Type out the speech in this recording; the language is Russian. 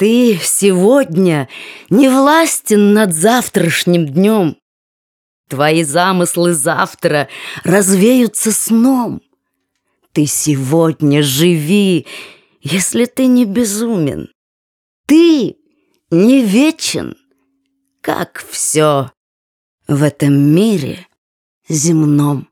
Ты сегодня не властен над завтрашним днем. Твои замыслы завтра развеются сном. Ты сегодня живи, если ты не безумен. Ты не вечен, как все в этом мире земном.